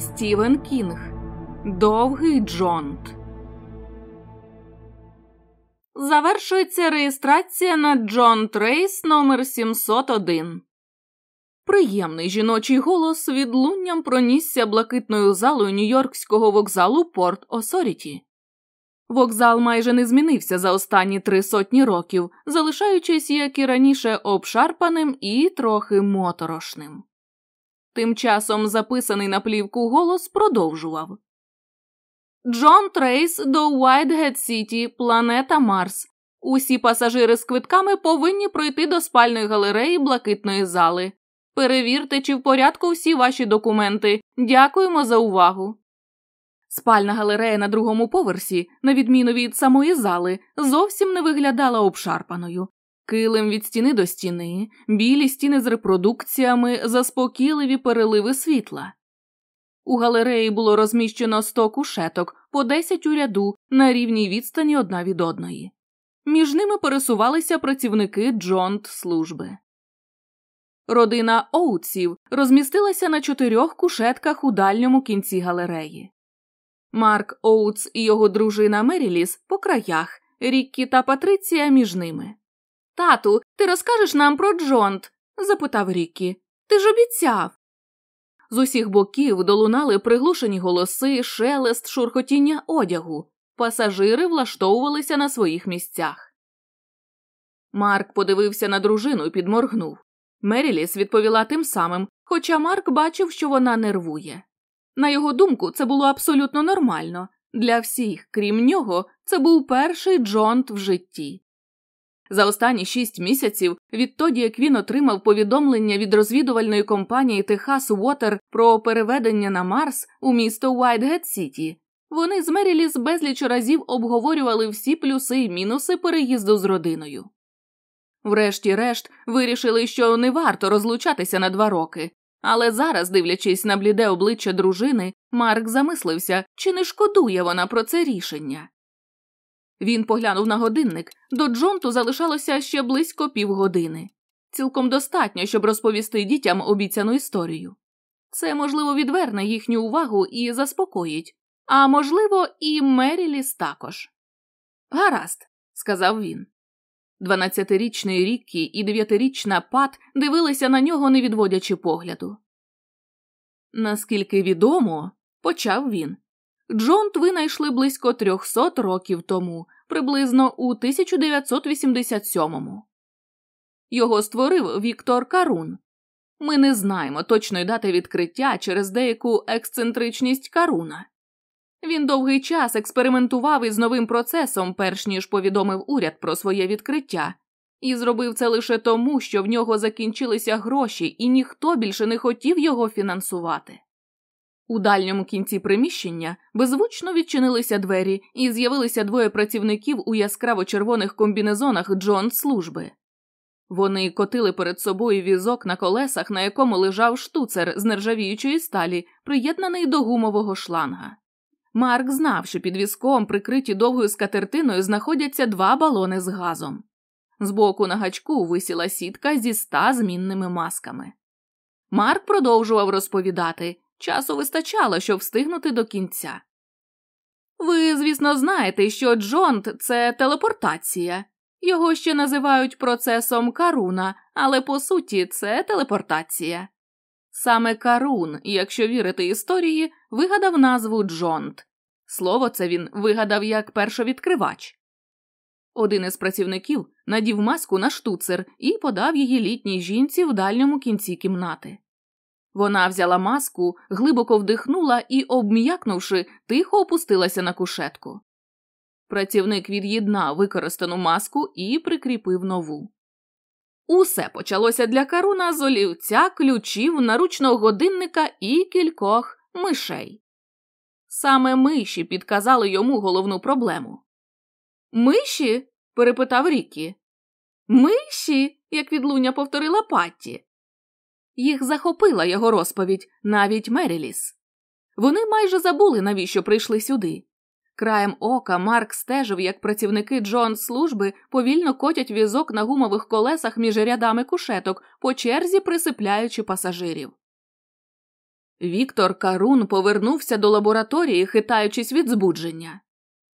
Стівен Кінг. Довгий Джонт. Завершується реєстрація на Джон Трейс номер 701. Приємний жіночий голос відлунням пронісся блакитною залою Нью-Йоркського вокзалу Порт Осоріті. Вокзал майже не змінився за останні три сотні років, залишаючись, як і раніше, обшарпаним і трохи моторошним. Тим часом записаний на плівку голос продовжував Джон Трейс до Уайтгет Сіті, планета Марс. Усі пасажири з квитками повинні пройти до спальної галереї блакитної зали. Перевірте, чи в порядку всі ваші документи. Дякуємо за увагу. Спальна галерея на другому поверсі, на відміну від самої зали, зовсім не виглядала обшарпаною. Килим від стіни до стіни, білі стіни з репродукціями, заспокійливі переливи світла. У галереї було розміщено сто кушеток по десять у ряду на рівній відстані одна від одної. Між ними пересувалися працівники джонт служби. Родина Оутсів розмістилася на чотирьох кушетках у дальньому кінці галереї. Марк Оутс і його дружина Меріліс по краях, Ріккі та Патриція між ними. Тату, ти розкажеш нам про Джонт? запитав Ріккі. Ти ж обіцяв. З усіх боків долунали приглушені голоси, шелест, шурхотіння одягу. Пасажири влаштовувалися на своїх місцях. Марк подивився на дружину і підморгнув. Меріліс відповіла тим самим, хоча Марк бачив, що вона нервує. На його думку, це було абсолютно нормально. Для всіх, крім нього, це був перший Джонт в житті. За останні шість місяців, відтоді як він отримав повідомлення від розвідувальної компанії Техас Уотер про переведення на Марс у місто Уайтгет Сіті, вони з Меріліс безліч разів обговорювали всі плюси і мінуси переїзду з родиною. Врешті-решт, вирішили, що не варто розлучатися на два роки, але зараз, дивлячись на бліде обличчя дружини, Марк замислився, чи не шкодує вона про це рішення. Він поглянув на годинник, до Джонту залишалося ще близько півгодини. Цілком достатньо, щоб розповісти дітям обіцяну історію. Це, можливо, відверне їхню увагу і заспокоїть, а можливо, і Меріліс також. Гаразд, сказав він. Дванадцятирічний Ріккі і дев'ятирічна Пат дивилися на нього, не відводячи погляду. Наскільки відомо, почав він, Джонт винайшли близько 300 років тому, приблизно у 1987-му. Його створив Віктор Карун. Ми не знаємо точної дати відкриття через деяку ексцентричність Каруна. Він довгий час експериментував із новим процесом, перш ніж повідомив уряд про своє відкриття, і зробив це лише тому, що в нього закінчилися гроші, і ніхто більше не хотів його фінансувати. У дальньому кінці приміщення беззвучно відчинилися двері, і з'явилися двоє працівників у яскраво червоних комбінезонах Джон служби. Вони котили перед собою візок на колесах, на якому лежав штуцер з нержавіючої сталі, приєднаний до гумового шланга. Марк знав, що під візком, прикриті довгою скатертиною, знаходяться два балони з газом. Збоку на гачку висіла сітка зі ста змінними масками. Марк продовжував розповідати. Часу вистачало, щоб встигнути до кінця. Ви, звісно, знаєте, що Джонт це телепортація. Його ще називають процесом Каруна, але по суті це телепортація. Саме Карун, якщо вірити історії, вигадав назву Джонт. Слово це він вигадав як першовідкривач. Один із працівників надів маску на штуцер і подав її літній жінці в дальньому кінці кімнати. Вона взяла маску, глибоко вдихнула і, обм'якнувши, тихо опустилася на кушетку. Працівник від'єднав використану маску і прикріпив нову. Усе почалося для Каруна з олівця, ключів, наручного годинника і кількох мишей. Саме миші підказали йому головну проблему. Миші? перепитав Рікі. Миші, як відлуня повторила Патті. Їх захопила його розповідь, навіть Меріліс. Вони майже забули, навіщо прийшли сюди. Краєм ока Марк стежив, як працівники Джон служби повільно котять візок на гумових колесах між рядами кушеток, по черзі присипляючи пасажирів. Віктор Карун повернувся до лабораторії, хитаючись від збудження.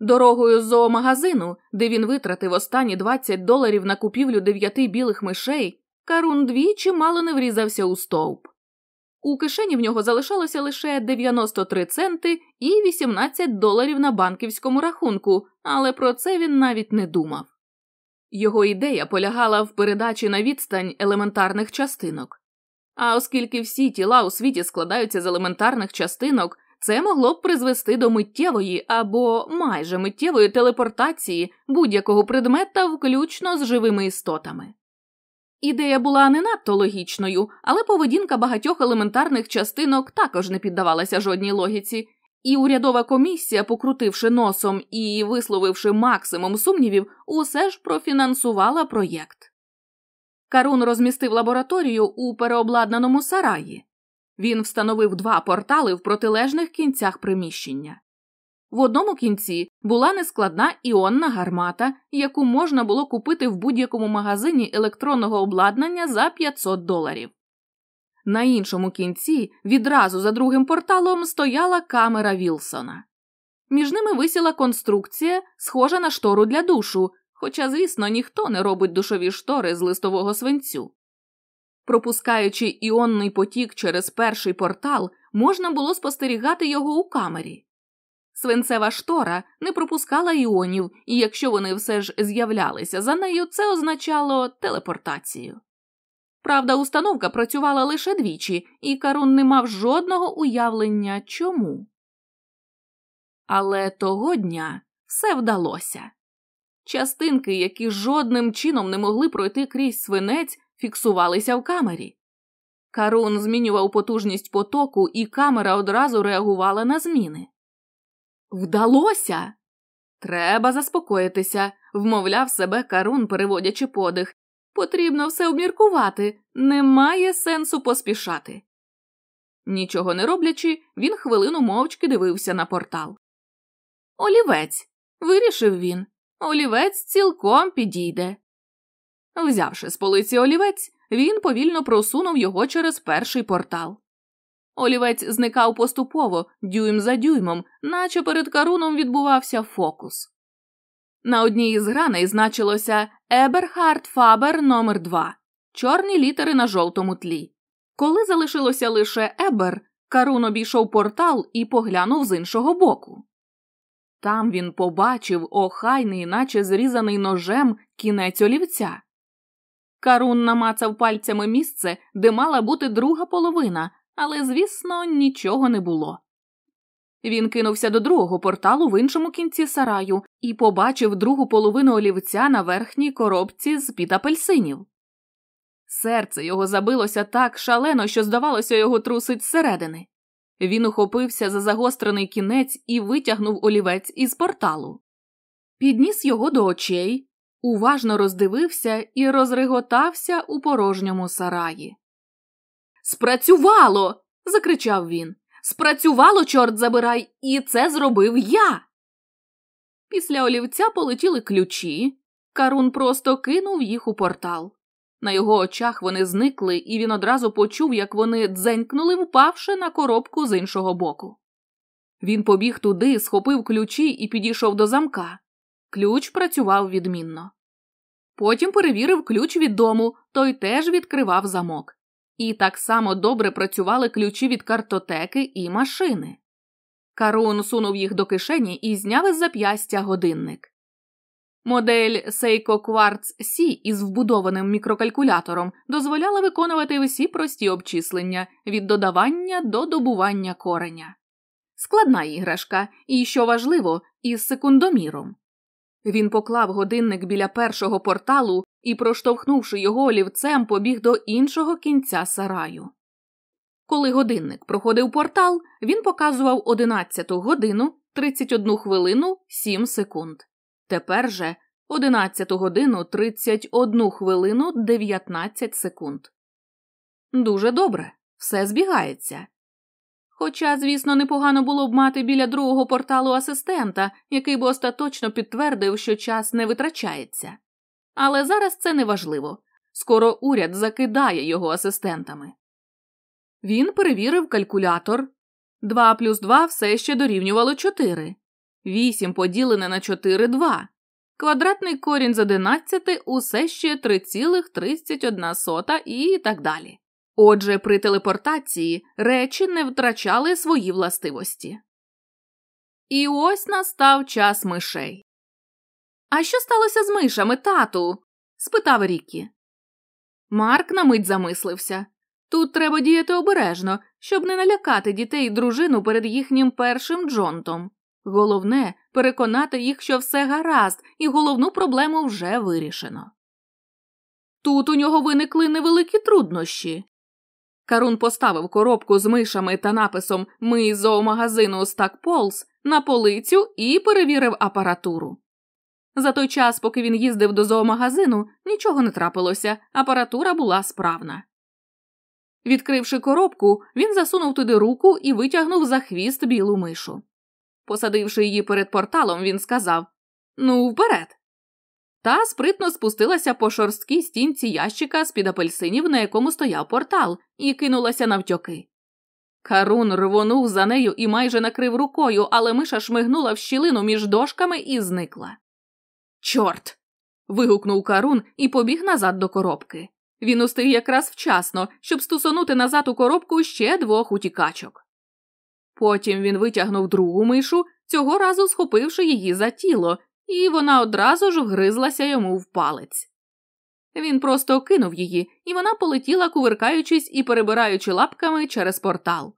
Дорогою з зоомагазину, де він витратив останні 20 доларів на купівлю дев'яти білих мишей, Карун двічі мало не врізався у стовп. У кишені в нього залишалося лише 93 центи і 18 доларів на банківському рахунку, але про це він навіть не думав. Його ідея полягала в передачі на відстань елементарних частинок. А оскільки всі тіла у світі складаються з елементарних частинок, це могло б призвести до миттєвої або майже миттєвої телепортації будь-якого предмета, включно з живими істотами. Ідея була не надто логічною, але поведінка багатьох елементарних частинок також не піддавалася жодній логіці, і урядова комісія, покрутивши носом і висловивши максимум сумнівів, усе ж профінансувала проєкт. Карун розмістив лабораторію у переобладнаному сараї. Він встановив два портали в протилежних кінцях приміщення. В одному кінці була нескладна іонна гармата, яку можна було купити в будь-якому магазині електронного обладнання за 500 доларів. На іншому кінці відразу за другим порталом стояла камера Вілсона. Між ними висіла конструкція, схожа на штору для душу, хоча, звісно, ніхто не робить душові штори з листового свинцю. Пропускаючи іонний потік через перший портал, можна було спостерігати його у камері. Свинцева штора не пропускала іонів, і якщо вони все ж з'являлися за нею, це означало телепортацію. Правда, установка працювала лише двічі, і Карун не мав жодного уявлення чому. Але того дня все вдалося. Частинки, які жодним чином не могли пройти крізь свинець, фіксувалися в камері. Карун змінював потужність потоку, і камера одразу реагувала на зміни. Вдалося. Треба заспокоїтися, вмовляв себе Карун, переводячи подих. Потрібно все обміркувати, немає сенсу поспішати. Нічого не роблячи, він хвилину мовчки дивився на портал. Олівець, вирішив він. Олівець цілком підійде. Взявши з полиці олівець, він повільно просунув його через перший портал. Олівець зникав поступово, дюйм за дюймом, наче перед каруном відбувався фокус. На одній із граней значилося Еберхард Фабер номер 2 чорні літери на жовтому тлі. Коли залишилося лише Ебер, Карун обійшов портал і поглянув з іншого боку. Там він побачив охайний, наче зрізаний ножем кінець олівця. Карун намацав пальцями місце, де мала бути друга половина, але, звісно, нічого не було. Він кинувся до другого порталу в іншому кінці сараю і побачив другу половину олівця на верхній коробці з під апельсинів. Серце його забилося так шалено, що, здавалося, його трусить зсередини. Він ухопився за загострений кінець і витягнув олівець із порталу. Підніс його до очей, уважно роздивився і розреготався у порожньому сараї. Спрацювало. закричав він. Спрацювало, чорт забирай, і це зробив я. Після олівця полетіли ключі. Карун просто кинув їх у портал. На його очах вони зникли, і він одразу почув, як вони дзенькнули, впавши на коробку з іншого боку. Він побіг туди, схопив ключі і підійшов до замка. Ключ працював відмінно. Потім перевірив ключ від дому, той теж відкривав замок. І так само добре працювали ключі від картотеки і машини. Карун сунув їх до кишені і зняв із зап'ястя годинник. Модель Seiko Quartz C із вбудованим мікрокалькулятором дозволяла виконувати всі прості обчислення від додавання до добування кореня. Складна іграшка, і, що важливо, із секундоміром. Він поклав годинник біля першого порталу і, проштовхнувши його олівцем, побіг до іншого кінця сараю. Коли годинник проходив портал, він показував 11 годину 31 хвилину 7 секунд. Тепер же 11 годину 31 хвилину 19 секунд. Дуже добре, все збігається. Хоча, звісно, непогано було б мати біля другого порталу асистента, який би остаточно підтвердив, що час не витрачається. Але зараз це не важливо скоро уряд закидає його асистентами. Він перевірив калькулятор. 2 плюс 2 все ще дорівнювало 4. 8 поділене на 4 – 2. Квадратний корінь з 11 усе ще 3,31 і так далі. Отже, при телепортації речі не втрачали свої властивості. І ось настав час мишей. А що сталося з мишами, тату? спитав Рікі. Марк на мить замислився. Тут треба діяти обережно, щоб не налякати дітей і дружину перед їхнім першим джонтом. Головне переконати їх, що все гаразд, і головну проблему вже вирішено. Тут у нього виникли невеликі труднощі. Карун поставив коробку з мишами та написом Ми із зоомагазину Стак Полс на полицю і перевірив апаратуру. За той час, поки він їздив до зоомагазину, нічого не трапилося, апаратура була справна. Відкривши коробку, він засунув туди руку і витягнув за хвіст білу мишу. Посадивши її перед порталом, він сказав Ну, вперед. Та спритно спустилася по шорсткій стінці ящика з під апельсинів, на якому стояв портал, і кинулася навтьоки. Карун рвонув за нею і майже накрив рукою, але миша шмигнула в щілину між дошками і зникла. Чорт. вигукнув Карун і побіг назад до коробки. Він устиг якраз вчасно, щоб стусонути назад у коробку ще двох утікачок. Потім він витягнув другу мишу, цього разу схопивши її за тіло, і вона одразу ж вгризлася йому в палець. Він просто кинув її, і вона полетіла, кувиркаючись і перебираючи лапками через портал.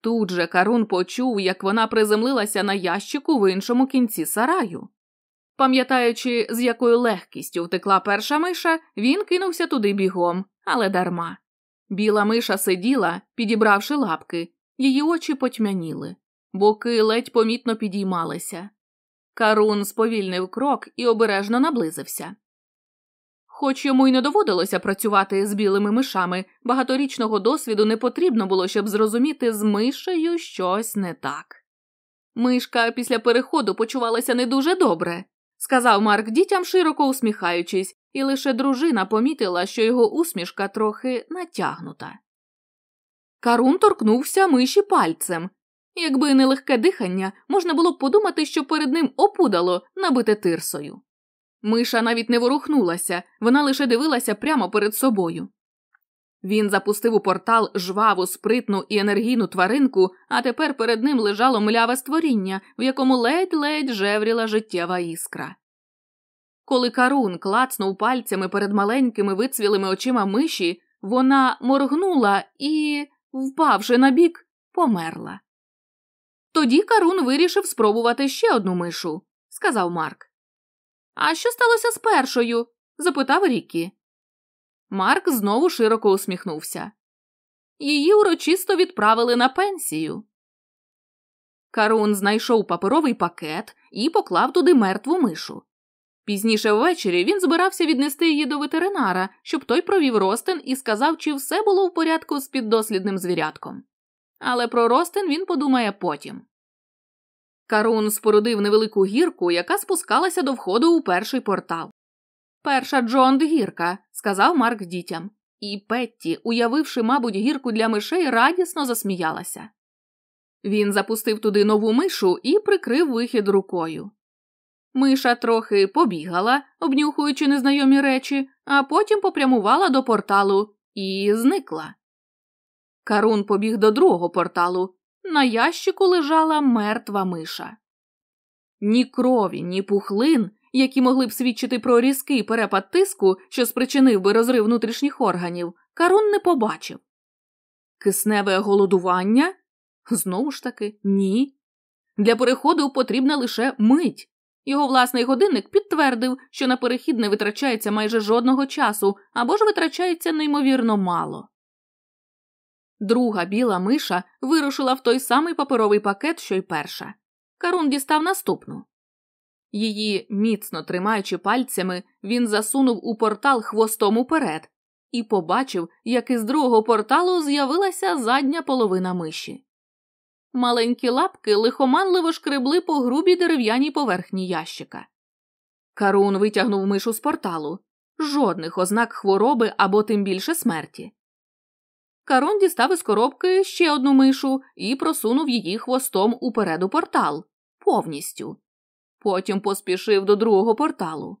Тут же Карун почув, як вона приземлилася на ящику в іншому кінці сараю. Пам'ятаючи, з якою легкістю втекла перша миша, він кинувся туди бігом, але дарма. Біла миша сиділа, підібравши лапки, її очі потьмяніли, боки ледь помітно підіймалися. Карун сповільнив крок і обережно наблизився. Хоч йому й не доводилося працювати з білими мишами, багаторічного досвіду не потрібно було, щоб зрозуміти з мишею щось не так. Мишка після переходу почувалася не дуже добре, сказав Марк дітям, широко усміхаючись, і лише дружина помітила, що його усмішка трохи натягнута. Карун торкнувся миші пальцем. Якби не легке дихання, можна було б подумати, що перед ним опудало, набите тирсою. Миша навіть не ворухнулася, вона лише дивилася прямо перед собою. Він запустив у портал жваву, спритну і енергійну тваринку, а тепер перед ним лежало мляве створіння, в якому ледь-ледь жевріла життєва іскра. Коли Карун клацнув пальцями перед маленькими вицвілими очима миші, вона моргнула і, впавши на бік, померла. Тоді Карун вирішив спробувати ще одну мишу, сказав Марк. А що сталося з першою? запитав Рікі. Марк знову широко усміхнувся. Її урочисто відправили на пенсію. Карун знайшов паперовий пакет і поклав туди мертву мишу. Пізніше ввечері він збирався віднести її до ветеринара, щоб той провів ростин і сказав, чи все було в порядку з піддослідним звірятком. Але про ростин він подумає потім. Карун спорудив невелику гірку, яка спускалася до входу у перший портал. Перша Джонд гірка, сказав Марк дітям, і Петті, уявивши, мабуть, гірку для мишей, радісно засміялася. Він запустив туди нову мишу і прикрив вихід рукою. Миша трохи побігала, обнюхуючи незнайомі речі, а потім попрямувала до порталу і зникла. Карун побіг до другого порталу. На ящику лежала мертва миша. Ні крові, ні пухлин, які могли б свідчити про різкий перепад тиску, що спричинив би розрив внутрішніх органів, Карун не побачив. Кисневе голодування? Знову ж таки, ні. Для переходу потрібна лише мить. Його власний годинник підтвердив, що на перехід не витрачається майже жодного часу або ж витрачається неймовірно мало. Друга біла миша вирушила в той самий паперовий пакет, що й перша. Карун дістав наступну. Її, міцно тримаючи пальцями, він засунув у портал хвостом уперед і побачив, як із другого порталу з'явилася задня половина миші. Маленькі лапки лихоманливо шкребли по грубій дерев'яній поверхні ящика. Карун витягнув мишу з порталу жодних ознак хвороби або тим більше смерті. Карон дістав із коробки ще одну мишу і просунув її хвостом уперед у портал повністю. Потім поспішив до другого порталу.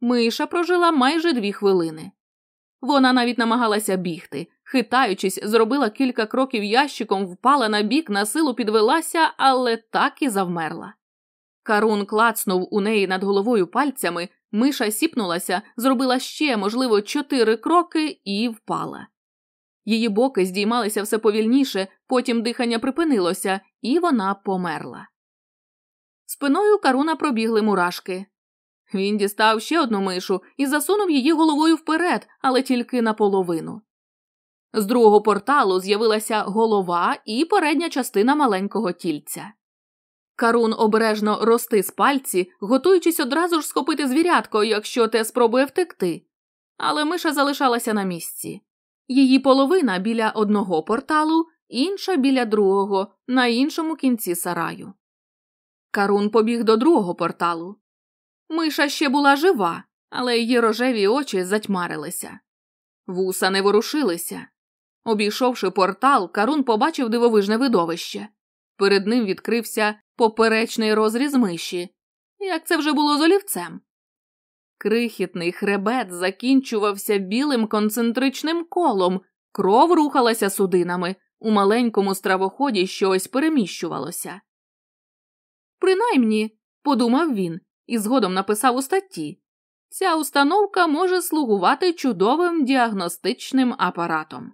Миша прожила майже дві хвилини. Вона навіть намагалася бігти, хитаючись, зробила кілька кроків ящиком, впала на бік, на силу підвелася, але так і завмерла. Карун клацнув у неї над головою пальцями, миша сіпнулася, зробила ще, можливо, чотири кроки і впала. Її боки здіймалися все повільніше, потім дихання припинилося, і вона померла. Спиною Каруна пробігли мурашки. Він дістав ще одну мишу і засунув її головою вперед, але тільки наполовину. З другого порталу з'явилася голова і передня частина маленького тільця. Карун обережно ростис пальці, готуючись одразу ж схопити звірятко, якщо те спробує втекти. Але миша залишалася на місці. Її половина біля одного порталу, інша біля другого, на іншому кінці сараю. Карун побіг до другого порталу. Миша ще була жива, але її рожеві очі затьмарилися. Вуса не ворушилися. Обійшовши портал, Карун побачив дивовижне видовище. Перед ним відкрився поперечний розріз миші, як це вже було з олівцем. Крихітний хребет закінчувався білим концентричним колом, кров рухалася судинами, у маленькому стравоході щось переміщувалося. Принаймні, подумав він і згодом написав у статті, ця установка може слугувати чудовим діагностичним апаратом.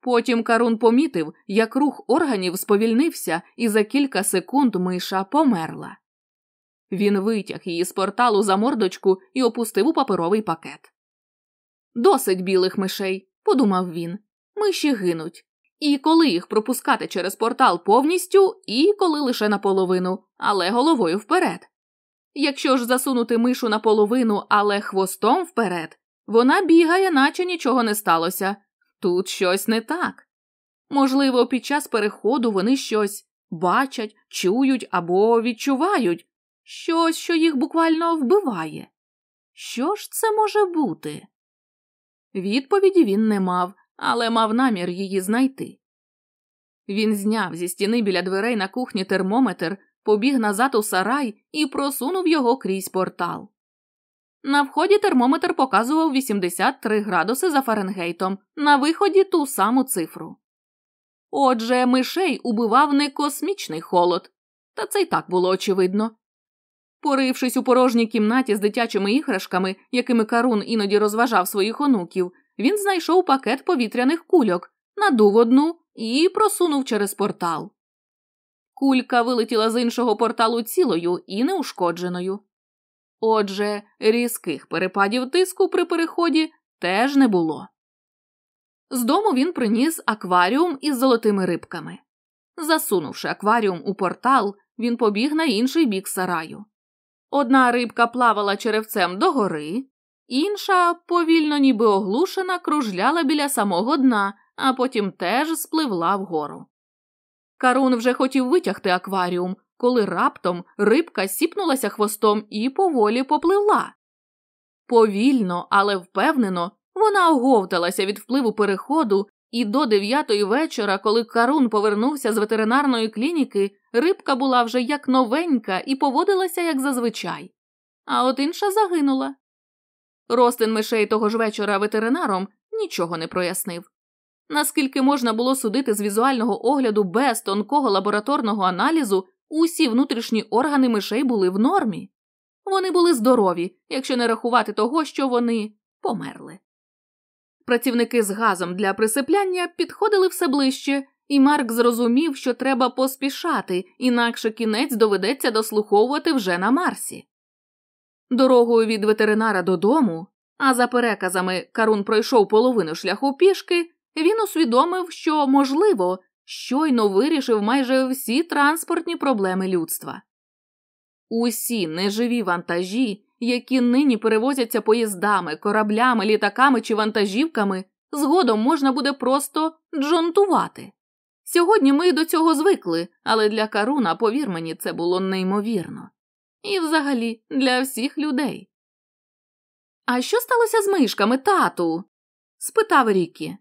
Потім Карун помітив, як рух органів сповільнився, і за кілька секунд миша померла. Він витяг її з порталу за мордочку і опустив у паперовий пакет. Досить білих мишей, подумав він. Миші гинуть. І коли їх пропускати через портал повністю, і коли лише наполовину, але головою вперед. Якщо ж засунути мишу наполовину, але хвостом вперед, вона бігає, наче нічого не сталося. Тут щось не так. Можливо, під час переходу вони щось бачать, чують або відчувають, щось, що їх буквально вбиває. Що ж це може бути? Відповіді він не мав, але мав намір її знайти. Він зняв зі стіни біля дверей на кухні термометр, побіг назад у сарай і просунув його крізь портал. На вході термометр показував 83 градуси за Фаренгейтом, на виході ту саму цифру. Отже, мишей убивав не космічний холод, та це й так було очевидно. Порившись у порожній кімнаті з дитячими іграшками, якими Карун іноді розважав своїх онуків, він знайшов пакет повітряних кульок, надув одну і просунув через портал. Кулька вилетіла з іншого порталу цілою і неушкодженою. Отже, різких перепадів тиску при переході теж не було. З дому він приніс акваріум із золотими рибками. Засунувши акваріум у портал, він побіг на інший бік сараю. Одна рибка плавала черевцем догори, інша, повільно ніби оглушена, кружляла біля самого дна, а потім теж спливла вгору. Карун вже хотів витягти акваріум, коли раптом рибка сіпнулася хвостом і поволі попливла. Повільно, але впевнено, вона оговталася від впливу переходу, і до дев'ятої вечора, коли Карун повернувся з ветеринарної клініки, рибка була вже як новенька і поводилася як зазвичай. А от інша загинула. Ростин мишей того ж вечора ветеринаром нічого не прояснив. Наскільки можна було судити з візуального огляду без тонкого лабораторного аналізу, усі внутрішні органи мишей були в нормі. Вони були здорові, якщо не рахувати того, що вони померли. Працівники з газом для присипляння підходили все ближче, і Марк зрозумів, що треба поспішати, інакше кінець доведеться дослуховувати вже на Марсі. Дорогою від ветеринара додому, а за переказами Карун пройшов половину шляху пішки, він усвідомив, що, можливо, щойно вирішив майже всі транспортні проблеми людства. Усі неживі вантажі, які нині перевозяться поїздами, кораблями, літаками чи вантажівками, згодом можна буде просто джонтувати. Сьогодні ми до цього звикли, але для Каруна, повір мені, це було неймовірно. І взагалі для всіх людей. А що сталося з мишками, тату? спитав Рікі.